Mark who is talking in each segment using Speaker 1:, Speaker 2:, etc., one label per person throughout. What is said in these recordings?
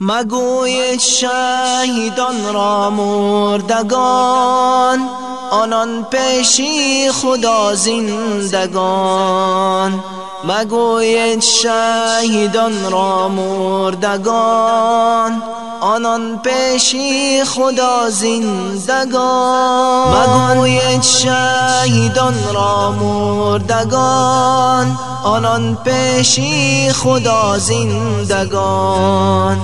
Speaker 1: مگوی شهیدان را مردگان آنان پیشی خدا زندگان. مگوی شهیدان را مردگان آنان پیشی خدا زندگان. مگوی شهیدان را مردگان آنان پیشی خدا زندگان.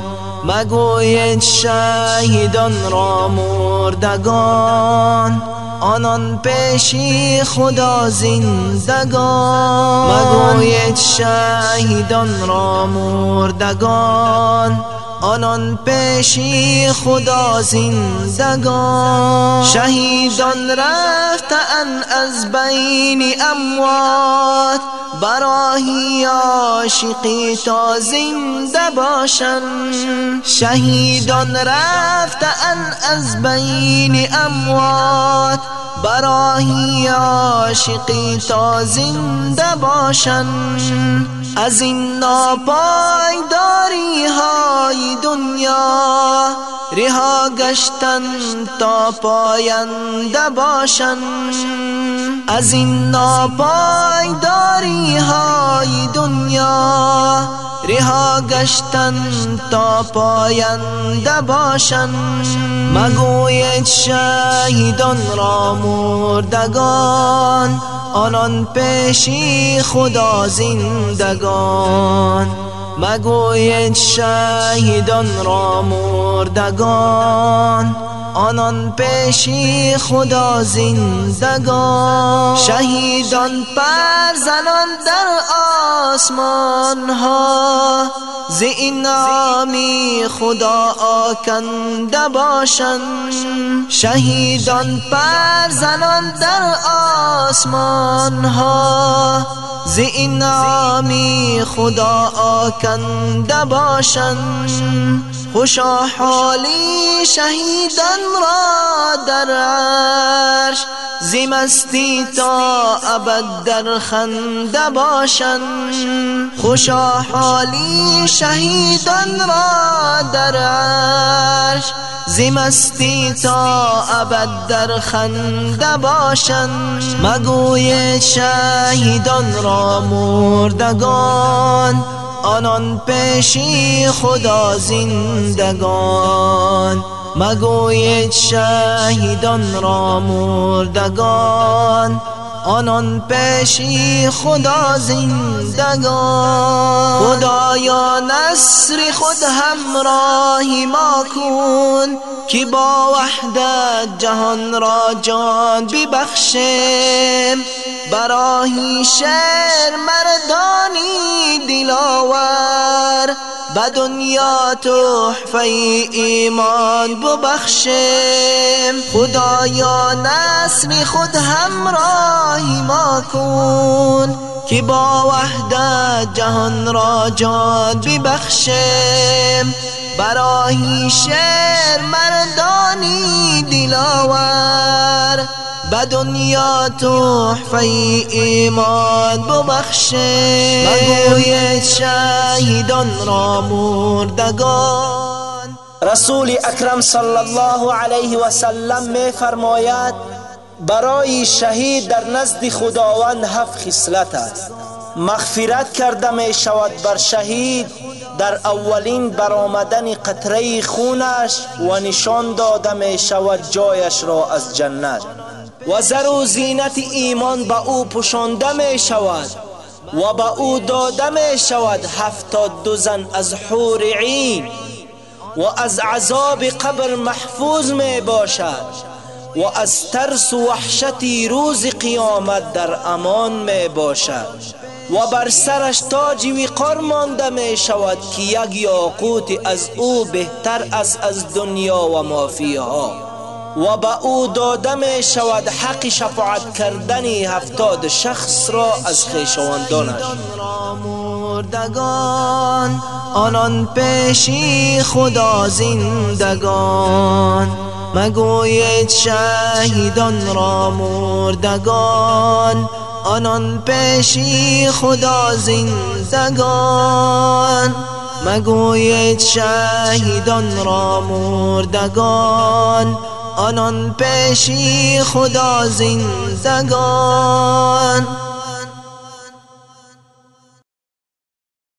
Speaker 1: مگوید شهیدان را مردگان آنان پیشی خدا زندگان. مگوید شهیدان را مردگان آنان پیشی خدا زندگان. شهیدان رفتن از بین اموات. براهی عاشقی تا زنده باشن. شهیدان رفتن از بین اموات. براهی عاشقی تا زنده باشن. از این ناپایداری های دنیا رها گشتن تا پاینده باشن. از این ناپایداری های دنیا رها گشتن تا پاینده باشن. مگوید شهیدان را مردگان آنان پیشی خدا زندگان. مگوید شهیدان را مردگان آنان پیشی خدا زندگان. شهیدان پر زنان در آسمان ها ز این خدا آکنده باشند شهیدان پر زنان در آسمان ها ز این خدا آکنده باشند خوشا حالی شهیدان را در عرش زمستی تا ابد در خنده باشن. خوشا حالی شهیدان را در عرش. زمستی تا ابد در خنده باشن. مگوی شهیدان را مردگان. آنان پیشی خدا زندگان. مگوید شهیدان را مردگان. آنان پیشی خدا زندگان. خدایا نصر خود همراهی ما کن که با وحدت جهان را جان ببخشیم براهی شعر مردانی دلاور به دنیا تحفه ایمان ببخشیم. خدایا نسل خود همراهی ما کن که با وحدت جهان را جان ببخشیم. براهی شعر مردانی دلاور به دنیا تحفه ایمان ببخشه. مگوید شهیدان را مردگان.
Speaker 2: رسول اکرم صلی الله علیه و سلم می فرماید برای شهید در نزد خداوند هفت خصلت است. مغفرت کرده می شود بر شهید در اولین برآمدن قطره خونش و نشان داده می شود جایش را از جنت. و زر و زینت ایمان به او پشانده می شود و به او داده می شود هفتاد دو زن از حور عین و از عذاب قبر محفوظ می باشد و از ترس و وحشتی روز قیامت در امان می باشد و بر سرش تاج وقار مانده می شود که یک یاقوت از او بهتر است از دنیا و مافیها و به او داده می شود حق شفاعت کردن هفتاد شخص را از خیشواندانش
Speaker 1: مردگان آنان پیشی خدا زندگان. مگوید شهیدان را مردگان آنان پیشی خدا زندگان. مگوید شهیدان را مردگان آنان پیشی خدا زندگان